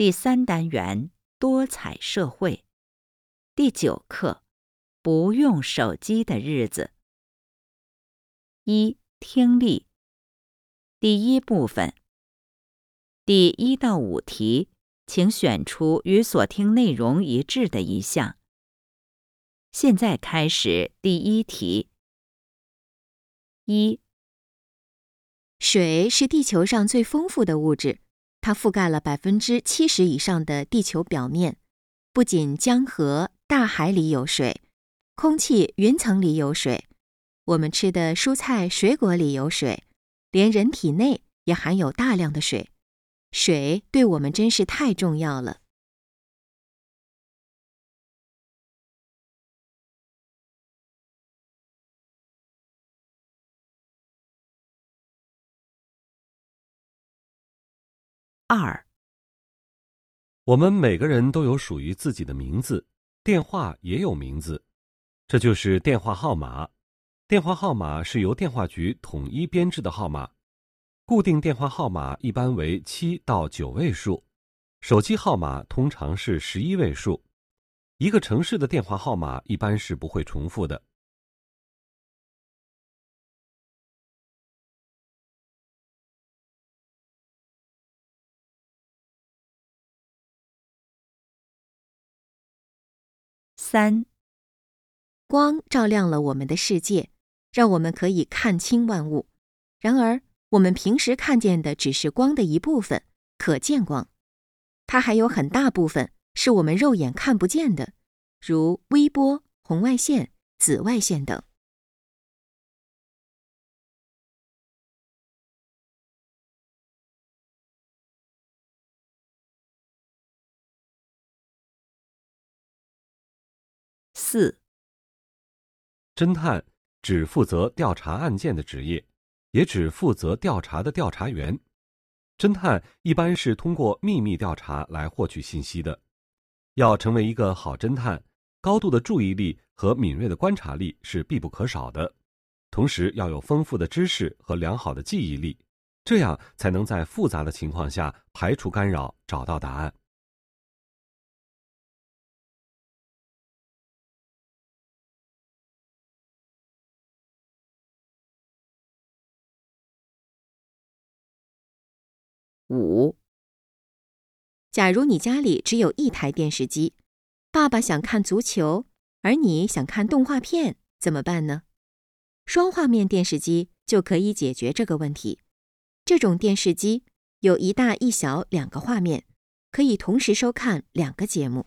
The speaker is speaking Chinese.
第三单元多彩社会，第九课不用手机的日子。一、听力。第一部分，第一到五题，请选出与所听内容一致的一项。现在开始第一题。一、水是地球上最丰富的物质。它覆盖了百分之七十以上的地球表面，不仅江河、大海里有水，空气、云层里有水，我们吃的蔬菜、水果里有水，连人体内也含有大量的水。水对我们真是太重要了。二，我们每个人都有属于自己的名字，电话也有名字，这就是电话号码。电话号码是由电话局统一编制的号码，固定电话号码一般为七到九位数，手机号码通常是十一位数。一个城市的电话号码一般是不会重复的。三，光照亮了我们的世界，让我们可以看清万物。然而，我们平时看见的只是光的一部分，可见光。它还有很大部分是我们肉眼看不见的，如微波、红外线、紫外线等。四，侦探只负责调查案件的职业，也只负责调查的调查员。侦探一般是通过秘密调查来获取信息的。要成为一个好侦探，高度的注意力和敏锐的观察力是必不可少的，同时要有丰富的知识和良好的记忆力，这样才能在复杂的情况下排除干扰，找到答案。五，假如你家里只有一台电视机，爸爸想看足球，而你想看动画片，怎么办呢？双画面电视机就可以解决这个问题。这种电视机有一大一小两个画面，可以同时收看两个节目。